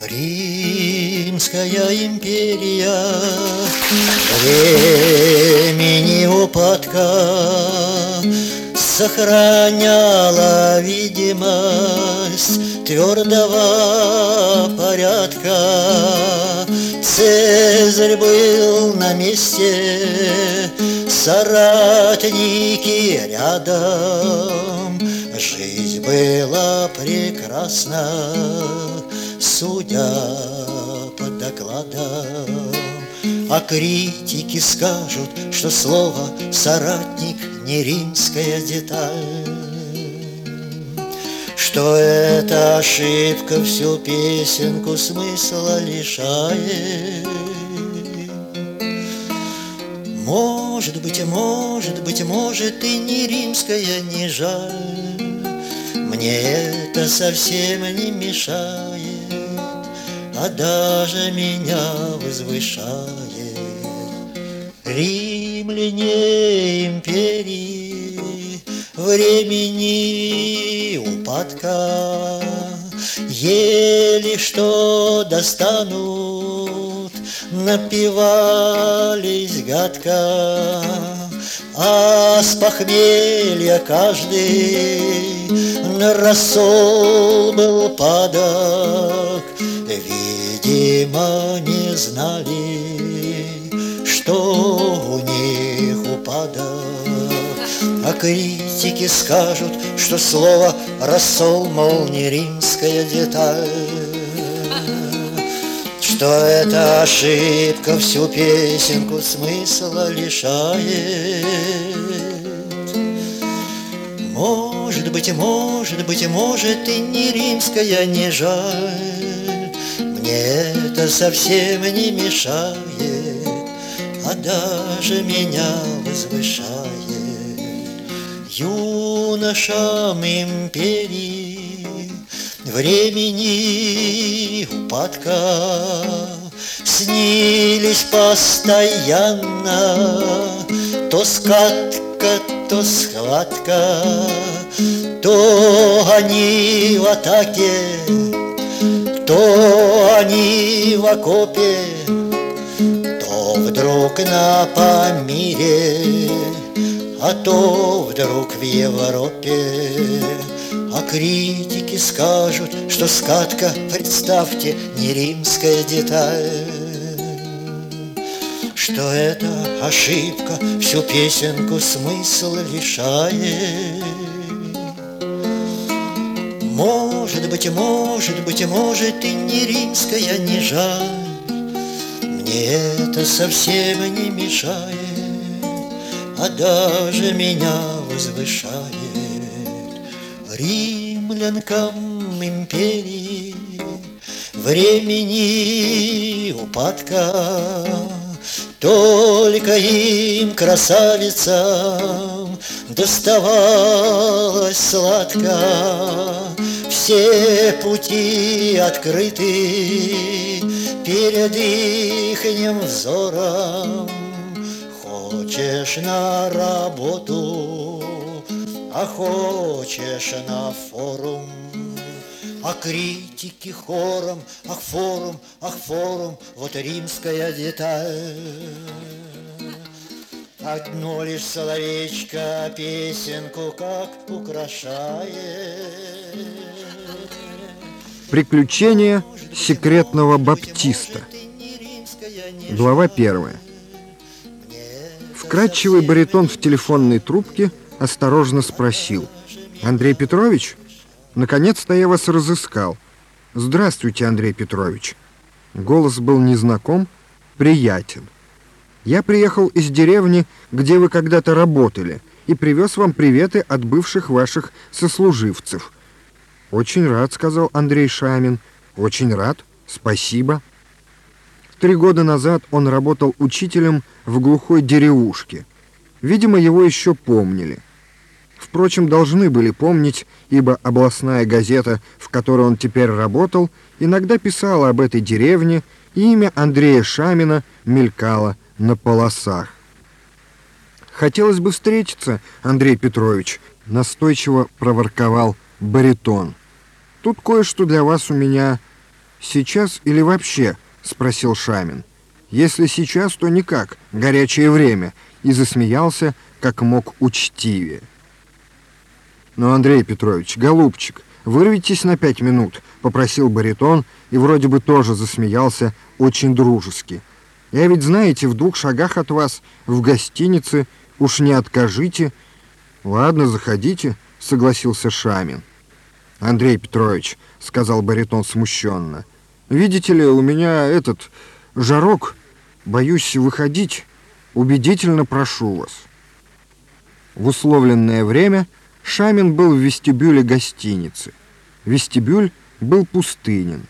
Римская империя. Времени упадка Сохраняла видимость твердого порядка. Цезарь был на месте, соратники рядом. Жизнь была прекрасна судя по докладам. А критики скажут, что слово «соратник» не римская деталь, Что эта ошибка всю песенку смысла лишает. Может быть, может быть, может, и не римская, не жаль, Мне это совсем не мешает а даже меня возвышает. Римляне империи. Времени упадка. Ели, что достанут, напивались гадко, А с похмелья каждый на рассол был падок, Видимо, не знали, что у них упадок. А критики скажут, что слово «рассол», мол, не римская деталь, Что эта ошибка всю песенку смысла лишает. Может быть, может быть, может, и не римская, не жаль, это совсем не мешает, а даже меня возвышает. Юношам империи времени упадка Снились постоянно то скатка, то схватка, то они в атаке, то они в окопе, то вдруг на Памире, а то вдруг в Европе. А критики скажут, что скатка, представьте, не римская деталь, Что эта ошибка всю песенку смысла лишает. Может быть, может быть, может, и не римская, не жаль. Мне это совсем не мешает, а даже меня возвышает. Римлянкам империи времени упадка только им, красавицам, доставалось сладко все пути открыты перед ихним взором. Хочешь на работу, а хочешь на форум. А критики хором, ах форум, ах форум, вот римская деталь. Одно лишь словечко песенку как украшает. Приключения секретного баптиста. Глава первая. Вкрадчивый баритон в телефонной трубке осторожно спросил. «Андрей Петрович? Наконец-то я вас разыскал. Здравствуйте, Андрей Петрович». Голос был незнаком, приятен. «Я приехал из деревни, где вы когда-то работали, и привез вам приветы от бывших ваших сослуживцев». «Очень рад», — сказал Андрей Шамин. «Очень рад. Спасибо». Три года назад он работал учителем в глухой деревушке. Видимо, его еще помнили. Впрочем, должны были помнить, ибо областная газета, в которой он теперь работал, иногда писала об этой деревне, и имя Андрея Шамина мелькало на полосах. «Хотелось бы встретиться, Андрей Петрович», — настойчиво проворковал баритон. Тут кое-что для вас у меня «Сейчас или вообще?» — спросил Шамин. «Если сейчас, то никак. Горячее время». И засмеялся, как мог учтивее. «Ну, Андрей Петрович, голубчик, вырвитесь на пять минут», — попросил баритон и вроде бы тоже засмеялся очень дружески. «Я ведь, знаете, в двух шагах от вас, в гостинице, уж не откажите». «Ладно, заходите», — согласился Шамин. «Андрей Петрович», — сказал баритон смущенно, — «видите ли, у меня этот жарок, боюсь выходить, убедительно прошу вас». В условленное время Шамин был в вестибюле гостиницы. Вестибюль был пустынен.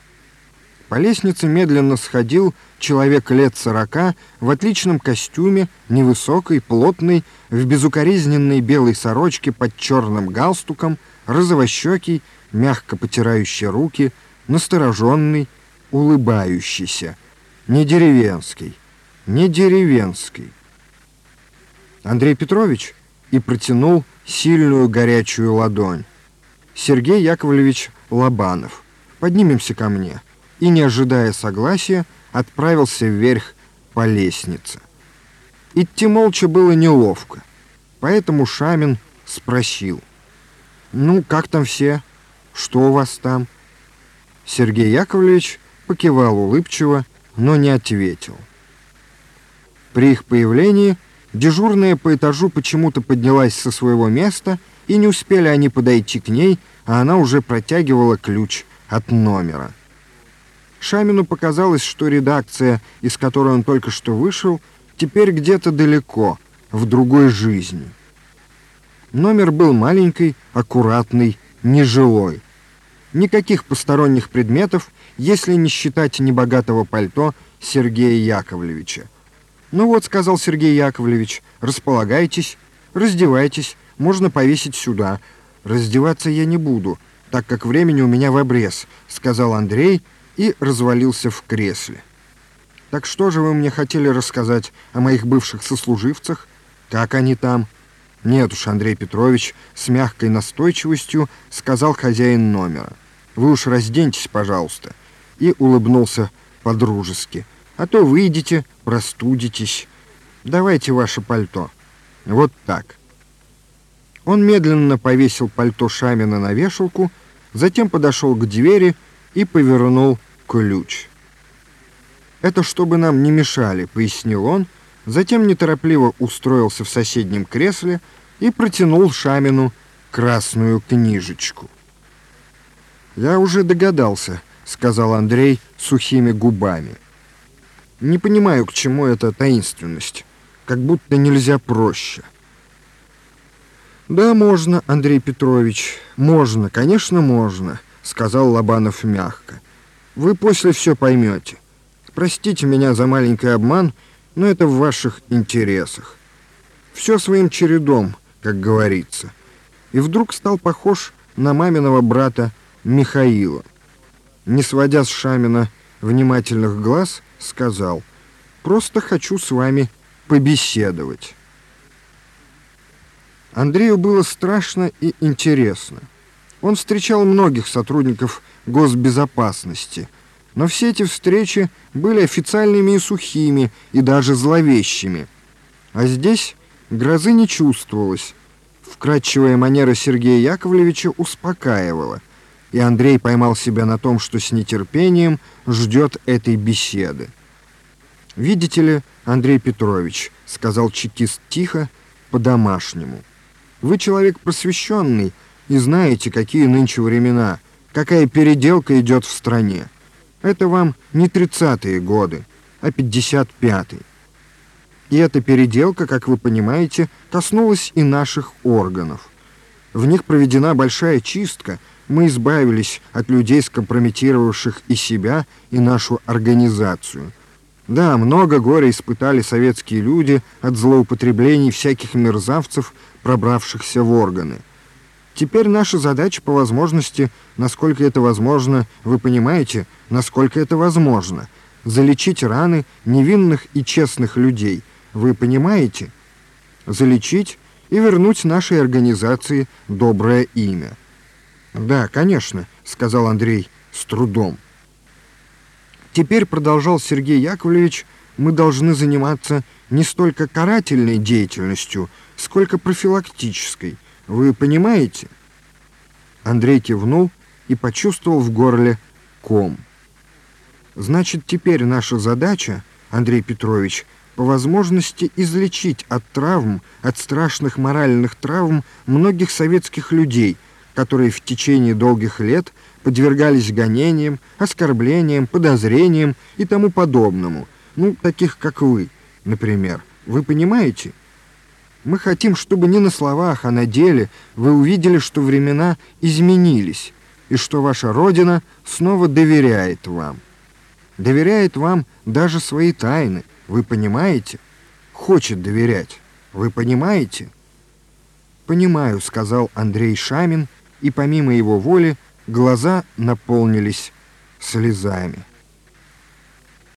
По лестнице медленно сходил человек лет сорока в отличном костюме, невысокой, плотный, в безукоризненной белой сорочке под черным галстуком, розовощекий, мягко потирающий руки, настороженный, улыбающийся. Не деревенский, не деревенский. Андрей Петрович и протянул сильную горячую ладонь. Сергей Яковлевич Лобанов. Поднимемся ко мне. И, не ожидая согласия, отправился вверх по лестнице. Идти молча было неловко, поэтому Шамин спросил. «Ну, как там все?» Что у вас там?» Сергей Яковлевич покивал улыбчиво, но не ответил. При их появлении дежурная по этажу почему-то поднялась со своего места, и не успели они подойти к ней, а она уже протягивала ключ от номера. Шамину показалось, что редакция, из которой он только что вышел, теперь где-то далеко, в другой жизни. Номер был маленький, аккуратный, нежилой. Никаких посторонних предметов, если не считать небогатого пальто Сергея Яковлевича. «Ну вот», — сказал Сергей Яковлевич, — «располагайтесь, раздевайтесь, можно повесить сюда. Раздеваться я не буду, так как времени у меня в обрез», — сказал Андрей и развалился в кресле. «Так что же вы мне хотели рассказать о моих бывших сослуживцах? Как они там?» «Нет уж, Андрей Петрович», — с мягкой настойчивостью сказал хозяин номера. «Вы уж разденьтесь, пожалуйста». И улыбнулся по-дружески. «А то выйдете, простудитесь. Давайте ваше пальто. Вот так». Он медленно повесил пальто Шамина на вешалку, затем подошел к двери и повернул ключ. «Это чтобы нам не мешали», — пояснил он, — затем неторопливо устроился в соседнем кресле и протянул Шамину красную книжечку. «Я уже догадался», — сказал Андрей сухими губами. «Не понимаю, к чему эта таинственность. Как будто нельзя проще». «Да, можно, Андрей Петрович, можно, конечно, можно», — сказал Лобанов мягко. «Вы после все поймете. Простите меня за маленький обман», — но это в ваших интересах. Все своим чередом, как говорится. И вдруг стал похож на маминого брата Михаила. Не сводя с Шамина внимательных глаз, сказал, «Просто хочу с вами побеседовать». Андрею было страшно и интересно. Он встречал многих сотрудников госбезопасности – но все эти встречи были официальными и сухими, и даже зловещими. А здесь грозы не чувствовалось. Вкрадчивая манера Сергея Яковлевича успокаивала, и Андрей поймал себя на том, что с нетерпением ждет этой беседы. «Видите ли, Андрей Петрович», — сказал чекист тихо, по-домашнему, — «вы человек просвещенный и знаете, какие нынче времена, какая переделка идет в стране. Это вам не 30-е годы, а 55-й. И эта переделка, как вы понимаете, коснулась и наших органов. В них проведена большая чистка, мы избавились от людей, скомпрометировавших и себя, и нашу организацию. Да, много горя испытали советские люди от злоупотреблений всяких мерзавцев, пробравшихся в органы. Теперь наша задача по возможности, насколько это возможно, вы понимаете, насколько это возможно, залечить раны невинных и честных людей. Вы понимаете? Залечить и вернуть нашей организации доброе имя. «Да, конечно», — сказал Андрей с трудом. Теперь, продолжал Сергей Яковлевич, мы должны заниматься не столько карательной деятельностью, сколько профилактической. Вы понимаете? Андрей кивнул и почувствовал в горле ком. Значит, теперь наша задача, Андрей Петрович, по возможности излечить от травм, от страшных моральных травм многих советских людей, которые в течение долгих лет подвергались гонениям, оскорблениям, подозрениям и тому подобному, ну, таких как вы, например. Вы понимаете? Мы хотим, чтобы не на словах, а на деле вы увидели, что времена изменились, и что ваша Родина снова доверяет вам. Доверяет вам даже свои тайны, вы понимаете? Хочет доверять, вы понимаете? «Понимаю», — сказал Андрей Шамин, и помимо его воли глаза наполнились слезами.